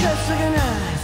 just like an.